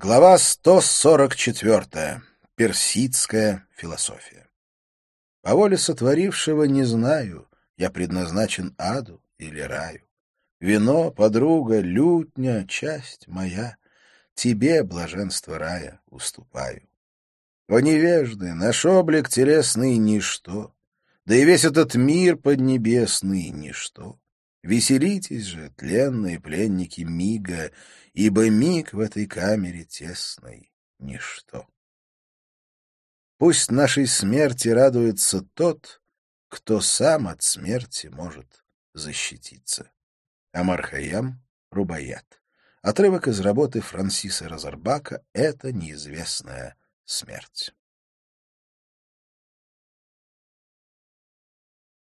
Глава 144. Персидская философия. По воле сотворившего не знаю, я предназначен аду или раю. Вино, подруга, лютня, часть моя, тебе, блаженство рая, уступаю. О невежды, наш облик телесный — ничто, да и весь этот мир поднебесный — ничто. Веселитесь же, тленные пленники мига, ибо миг в этой камере тесной — ничто. Пусть нашей смерти радуется тот, кто сам от смерти может защититься. Амар Хайям, Рубаят. Отрывок из работы Франсиса Розарбака «Это неизвестная смерть».